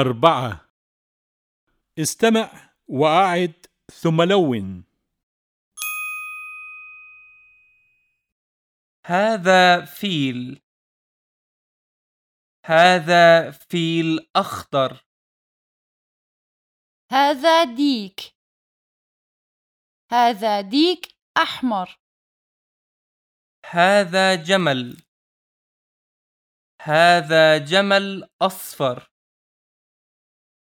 أربعة. استمع وأعد ثم لون. هذا فيل. هذا فيل أخضر. هذا ديك. هذا ديك أحمر. هذا جمل. هذا جمل أصفر.